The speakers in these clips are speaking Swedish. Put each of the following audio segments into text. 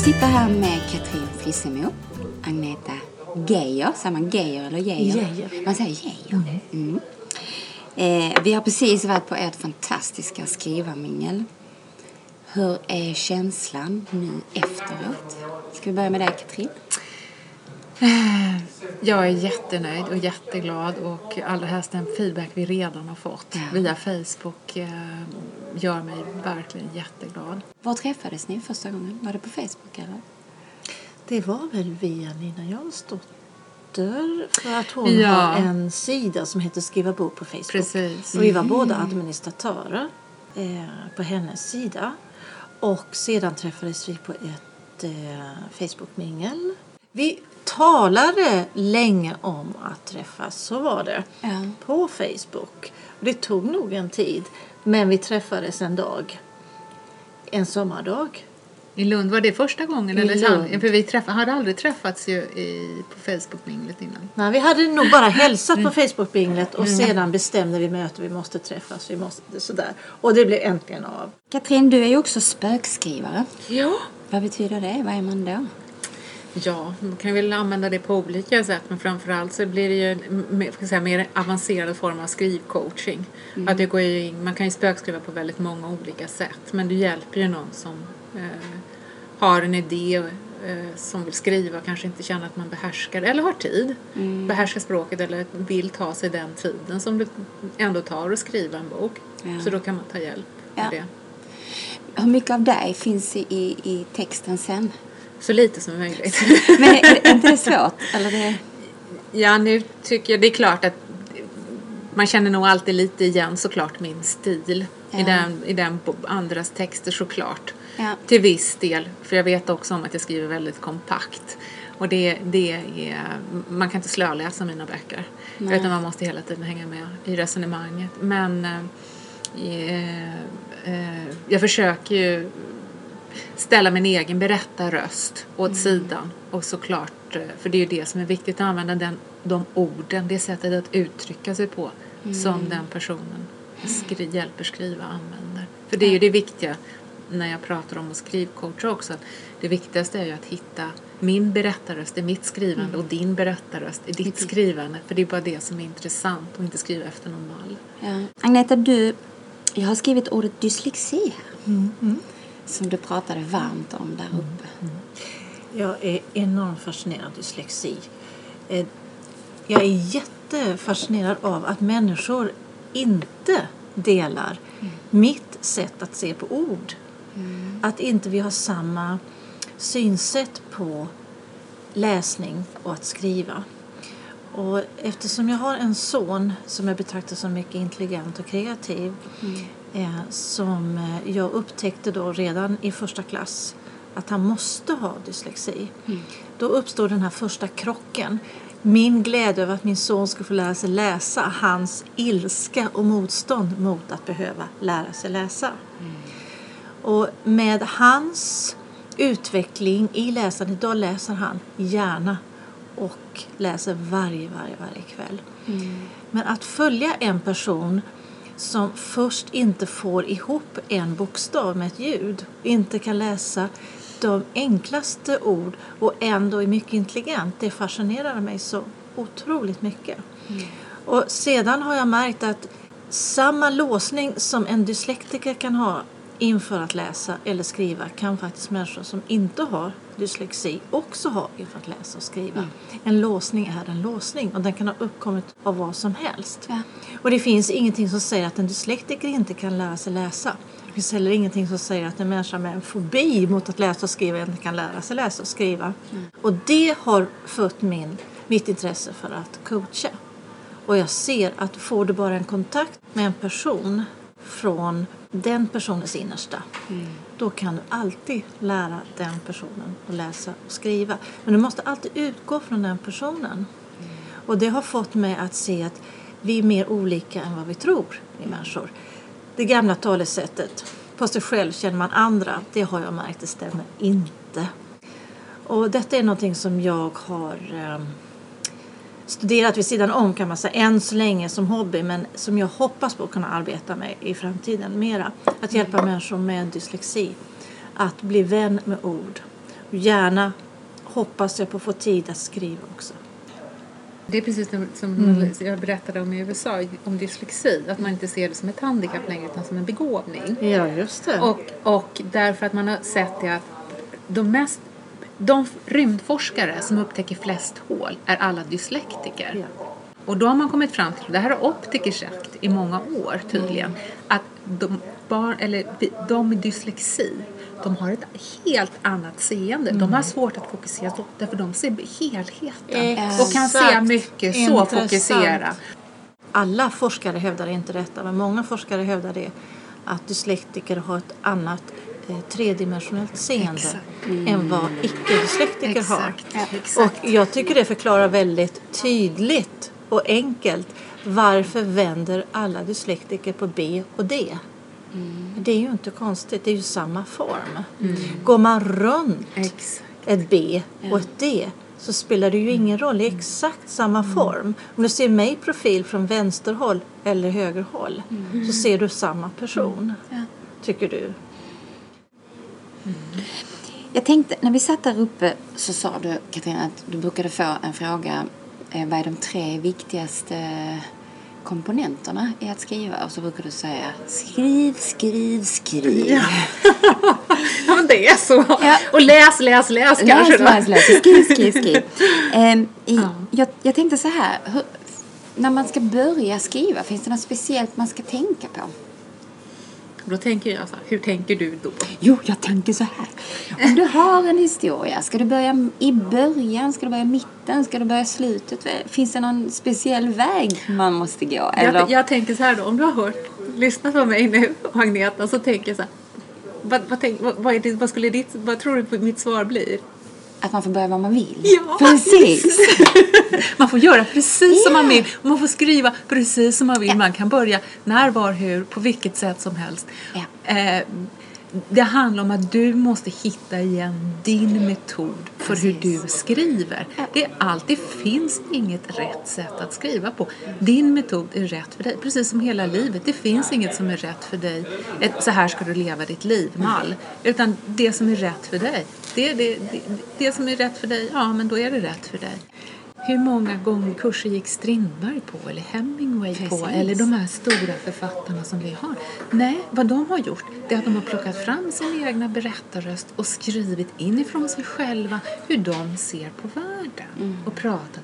Jag sitter här med Katrin Frissemo, Agneta Geijer. Säger man Geijer eller Geijer? Geijer. Man säger Geijer. Mm. Eh, vi har precis varit på ert fantastiska skrivarmingel. Hur är känslan nu efteråt? Ska vi börja med dig, Katrin? Jag är jättenöjd och jätteglad och allra helst den feedback vi redan har fått Ja. via Facebook eh, gör mig verkligen jätteglad. Var träffades ni första gången? Var det på Facebook eller? Det var väl via Nina Jansdotter för att hon Ja. har en sida som heter Skriva bok på Facebook. Precis. Och vi var båda administratörer eh, på hennes sida. Och sedan träffades vi på ett eh, Facebook-mingel. Vi talade länge om att träffas, så var det. Ja. På Facebook. Det tog nog en tid, men vi träffades en dag. En sommardag. I Lund var det första gången? I eller Lund. För vi träffa, hade aldrig träffats ju i, på Facebook-minglet innan. Nej, vi hade nog bara hälsat på Facebook-binglet och sedan bestämde vi möte. Vi måste träffas. Vi måste, sådär. Och det blev äntligen av. Katrin, du är ju också spökskrivare. Ja. Vad betyder det? Vad är man då? Ja, man kan väl använda det på olika sätt men framförallt så blir det ju en säga, mer avancerad form av skrivcoaching. Att du går in, man kan ju spökskriva på väldigt många olika sätt men du hjälper ju någon som eh, har en idé eh, som vill skriva kanske inte känner att man behärskar eller har tid, behärskar språket eller vill ta sig den tiden som det ändå tar att skriva en bok. Ja. Så då kan man ta hjälp med Ja. det. Hur mycket av dig finns i, i texten sen? Så lite som möjligt. Men är, inte det svårt? Eller det... Ja, nu tycker jag det är klart att man känner nog alltid lite igen såklart min stil Ja. i, den, i den andras texter såklart. Ja. Till viss del, för jag vet också om att jag skriver väldigt kompakt. Och det, det är, man kan inte slöläsa mina böcker. Nej. Utan man måste hela tiden hänga med i resonemanget. Men eh, eh, jag försöker ju ställa min egen berättarröst åt sidan. Och såklart, eh, för det är ju det som är viktigt, att använda den, de orden, det sättet att uttrycka sig på som den personen skri, hjälper skriva använder. För det är ju det viktiga när jag pratar om att skrivcoacha också. att Det viktigaste är ju att hitta min berättarröst i mitt skrivande och din berättarröst i ditt skrivande. För det är bara det som är intressant och inte skriva efter någon mall. Ja. Agneta, du, jag har skrivit ordet dyslexi här. Som du pratade varmt om där uppe. Jag är enormt fascinerad av dyslexi. Eh, Jag är jättefascinerad av att människor inte delar mitt sätt att se på ord. Att inte vi har samma synsätt på läsning och att skriva. Och eftersom jag har en son som jag betraktar som mycket intelligent och kreativ eh, som eh, jag upptäckte då redan i första klass att han måste ha dyslexi. Då uppstår den här första krocken. Min glädje över att min son skulle få lära sig läsa, hans ilska och motstånd mot att behöva lära sig läsa. Och med hans utveckling i läsandet, idag läser han gärna och läser varje, varje, varje kväll. Men att följa en person som först inte får ihop en bokstav med ett ljud, inte kan läsa de enklaste ord och ändå är mycket intelligent, det fascinerar mig så otroligt mycket. Och sedan har jag märkt att samma låsning som en dyslektiker kan ha inför att läsa eller skriva kan faktiskt människor som inte har dyslexi också ha inför att läsa och skriva. En låsning är en låsning och den kan ha uppkommit av vad som helst. Ja. Och det finns ingenting som säger att en dyslektiker inte kan lära sig läsa. Det finns heller ingenting som säger att en människa med en fobi mot att läsa och skriva inte kan lära sig läsa och skriva. Och det har fött min, mitt intresse för att coacha. Och jag ser att får du bara en kontakt med en person från den personens innersta då kan du alltid lära den personen att läsa och skriva. Men du måste alltid utgå från den personen. Och det har fått mig att se att vi är mer olika än vad vi tror, vi människor. Det gamla talesättet, på sig själv känner man andra, det har jag märkt, det stämmer inte. Och detta är någonting som jag har eh, studerat vid sidan om kan man säga, än så länge som hobby, men som jag hoppas på att kunna arbeta med i framtiden mera. Att hjälpa människor med dyslexi att bli vän med ord gärna hoppas jag på att få tid att skriva också. Det är precis som Mm. jag berättade om i USA, om dyslexi. Att man inte ser det som ett handikapp längre utan som en begåvning. Ja, just det. Och, och därför att man har sett det att de mest de rymdforskare som upptäcker flest hål är alla dyslektiker. Ja. Och då har man kommit fram till, det här har optiker sagt i många år tydligen, att de, barn, eller de med dyslexi, de har ett helt annat seende. De har svårt att fokusera så, därför de ser helheten. Och kan se Exakt. mycket så Intressant. fokusera. Alla forskare hävdar inte detta, men många forskare hävdar det. Att dyslektiker har ett annat tredimensionellt seende Exakt. än vad icke-dyslektiker har. Exakt. Och jag tycker det förklarar väldigt tydligt och enkelt varför vänder alla dyslektiker på B och D. Det är ju inte konstigt, det är ju samma form. Går man runt Exakt. ett B och ett D så spelar det ju ingen roll, det är exakt samma form. Om du ser mig i profil från vänsterhåll eller högerhåll så ser du samma person, tycker du. Jag tänkte, när vi satt där uppe så sa du Katarina att du brukade få en fråga. Eh, vad är de tre viktigaste komponenterna i att skriva? Och så brukar du säga skriv, skriv, skriv. Ja, men det är så. Ja. Och läs, läs, läs kanske. Läs, läs, läs. Skriv, skriv, skriv. Ehm, i, Ja. jag, jag tänkte så här. Hur, när man ska börja skriva, finns det något speciellt man ska tänka på? Då tänker jag så här, hur tänker du då? Jo, jag tänker så här. Om du har en historia, ska du börja i början, ska du börja i mitten, ska du börja i slutet? Finns det någon speciell väg man måste gå? Eller? Jag, jag tänker så här då, om du har hört, lyssnat på mig nu och Agneta så tänker jag så här, vad, vad, tänk, vad, vad, det, vad skulle ditt, vad tror du mitt svar blir? Att man får börja var man vill? Ja, Precis! Man får göra precis som man vill man får skriva precis som man vill. Man kan börja när, var, hur, på vilket sätt som helst. Ja. Eh, det handlar om att du måste hitta igen din metod för hur Precis. du skriver. Det är allt. Det finns inget rätt sätt att skriva på. Din metod är rätt för dig. Precis som hela livet. Det finns inget som är rätt för dig. Ett, så här ska du leva ditt liv, mall. Utan det som är rätt för dig. Det, det, det, det som är rätt för dig, ja men då är det rätt för dig. Hur många gånger kurser gick Strindberg på eller Hemingway på Precis. eller de här stora författarna som vi har? Nej, vad de har gjort det är att de har plockat fram sin egna berättarröst och skrivit inifrån sig själva hur de ser på världen och pratat.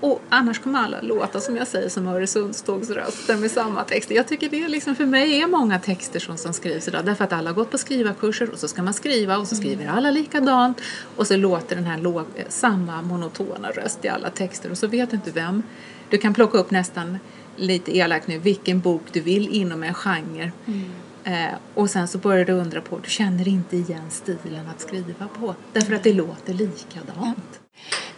Och annars kommer alla låta som jag säger som Öresundstågsröster med samma texter. Jag tycker det är liksom, för mig är många texter som, som skrivs idag därför att alla har gått på skrivarkurser och så ska man skriva och så skriver alla likadant och så låter den här låg, samma monotona röst i alla texter och så vet du inte vem. Du kan plocka upp nästan lite elakt nu vilken bok du vill inom en genre. Eh, och sen så börjar du undra på, du känner inte igen stilen att skriva på därför att det låter likadant.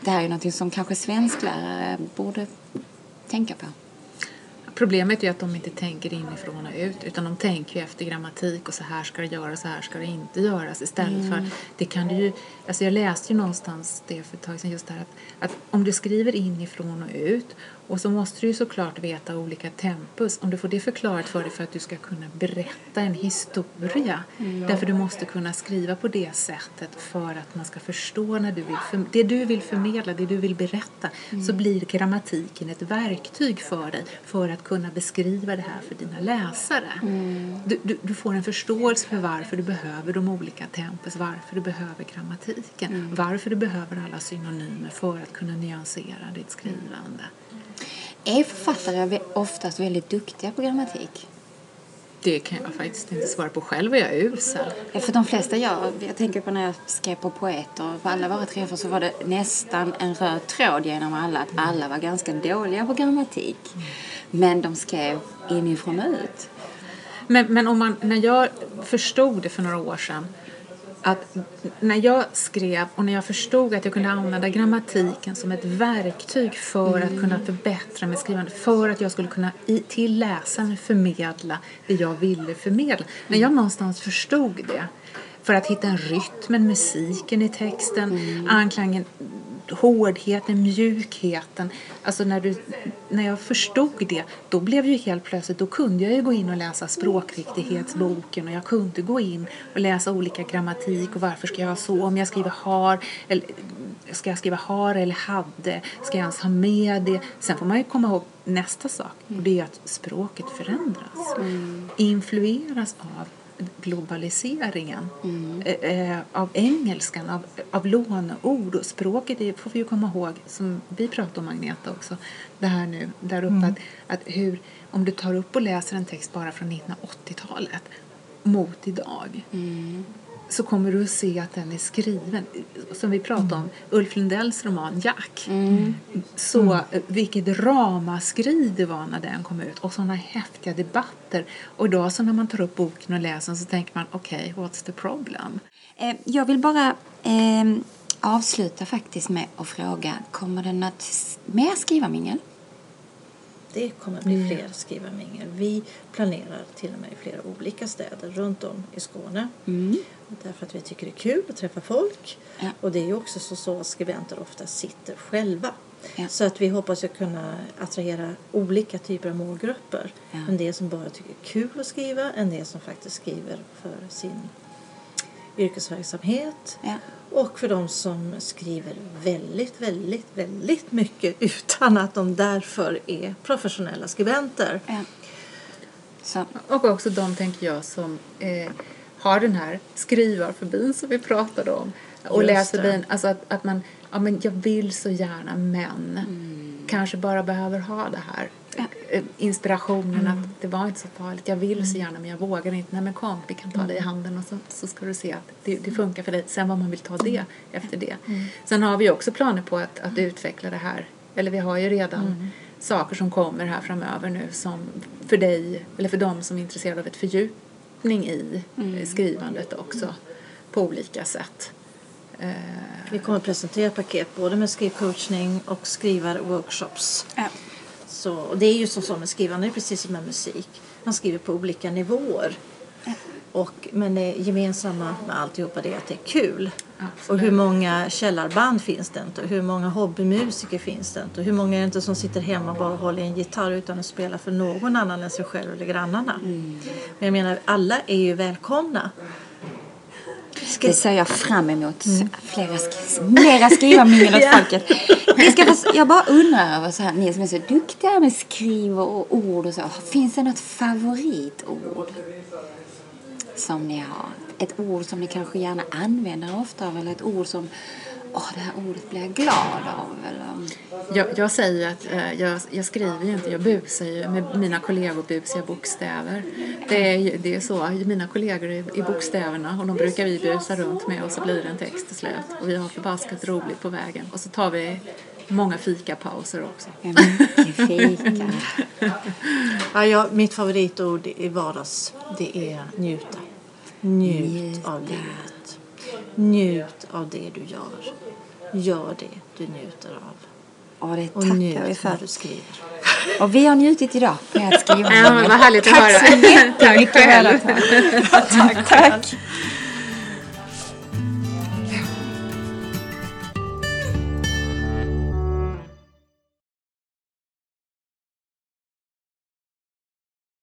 Det här är ju någonting som kanske svensklärare borde tänka på. Problemet är att de inte tänker inifrån och ut utan de tänker efter grammatik och så här ska det göras, så här ska det inte göras istället för det kan du ju, alltså jag läste ju någonstans det för ett tag sedan just det här att, att om du skriver inifrån och ut och så måste du ju såklart veta olika tempus. Om du får det förklarat för dig för att du ska kunna berätta en historia. Därför du måste kunna skriva på det sättet för att man ska förstå när du vill det du vill förmedla, det du vill berätta. Så blir grammatiken ett verktyg för dig för att kunna beskriva det här för dina läsare. Du, du, du får en förståelse för varför du behöver de olika tempus, varför du behöver grammatiken, varför du behöver alla synonymer för att kunna nyansera ditt skrivande. Är författare oftast väldigt duktiga på grammatik? Det kan jag faktiskt inte svara på själv, jag är usel. Ja, För de flesta jag, jag tänker på när jag skrev på poeter, på alla våra träffar så var det nästan en röd tråd genom alla att alla var ganska dåliga på grammatik. Men de skrev inifrån och ut. Men, men om man, när jag förstod det för några år sedan att när jag skrev och när jag förstod att jag kunde använda grammatiken som ett verktyg för att kunna förbättra mitt skrivande, för att jag skulle kunna i, till läsaren förmedla det jag ville förmedla. När jag någonstans förstod det, för att hitta en rytm, musiken i texten, anklangen, hårdheten, mjukheten. Alltså när, du, när jag förstod det, då blev ju helt plötsligt, då kunde jag ju gå in och läsa språkriktighetsboken och jag kunde gå in och läsa olika grammatik och varför ska jag ha så, om jag skriver har, eller ska jag skriva har eller hade, ska jag ens ha med det? Sen får man ju komma ihåg nästa sak och det är att språket förändras, influeras av globaliseringen eh, eh, av engelskan, av, av låneord och språket det får vi ju komma ihåg som vi pratar om Agneta också. Det här nu där uppe att, att hur om du tar upp och läser en text bara från 1980-talet mot idag så kommer du att se att den är skriven. Som vi pratade om Ulf Lundells roman Jack. Så eh, vilket ramaskri det var när den kom ut. Och sådana häftiga debatter. Och idag så när man tar upp boken och läser den så tänker man okej, what's the problem? Eh, Jag vill bara eh, avsluta faktiskt med att fråga, kommer det något mer skrivarmingel? Det kommer bli fler skrivarmingel. Vi planerar till och med i flera olika städer runt om i Skåne. Därför att vi tycker det är kul att träffa folk. Ja. Och det är ju också så, så att skribenter ofta sitter själva. Ja. Så att vi hoppas att kunna attrahera olika typer av målgrupper. Ja. En del som bara tycker det är kul att skriva, en del som faktiskt skriver för sin yrkesverksamhet. Ja. Och för de som skriver väldigt, väldigt, väldigt mycket utan att de därför är professionella skribenter. Ja. Så, Och också de, tänker jag, som eh, har den här skrivarfobin som vi pratade om. Och Just läser alltså att, att man, ja men jag vill så gärna men kanske bara behöver ha det här. Eh, Inspirationen att det var inte så farligt. Jag vill så gärna men jag vågar inte. Nej men kom, vi kan ta dig i handen och så, så ska du se att det, det funkar för dig. Sen vad man vill ta det efter det. Sen har vi också planer på att, att utveckla det här. Eller vi har ju redan saker som kommer här framöver nu som för dig eller för dem som är intresserade av ett fördjupning i skrivandet också på olika sätt. Vi kommer att presentera paket både med skrivcoachning och skrivarworkshops. ja. Så, och det är ju så, så med skrivande, det är precis som med musik. Man skriver på olika nivåer. Och, men det gemensamma med alltihopa det är att det är kul. Absolut. Och hur många källarband finns det inte? Och hur många hobbymusiker finns det inte? Och hur många är det inte som sitter hemma och bara håller i en gitarr utan att spela för någon annan än sig själv eller grannarna? Men jag menar, alla är ju välkomna. Det ser jag fram emot. Flera, sk- mera skrivarmingel åt folket. Vi ska få, jag bara undrar över så här, ni som är så duktiga med skriv och ord och så. Finns det något favoritord som ni har? Ett ord som ni kanske gärna använder ofta eller ett ord som Åh, det här ordet blir jag glad av. Eller, Jag, jag säger att eh, jag, jag skriver ju inte, jag busar ju. Med mina kollegor busar jag bokstäver. Det är, det är så, mina kollegor är, är bokstäverna och de brukar vi busa runt med och så blir det en text till slut. Och vi har förbaskat roligt på vägen. Och så tar vi många fikapauser också. ja, mycket fika. Ja, jag, mitt favoritord i vardags det är njuta. Njut Njuta. av livet. Njut av det du gör. Gör det du njuter av. Och det Och njut vi när för. du skriver. Och vi har njutit idag med att skriva. Ja, vad härligt att Tack höra. så jättemycket Tack alla. Tack. tack.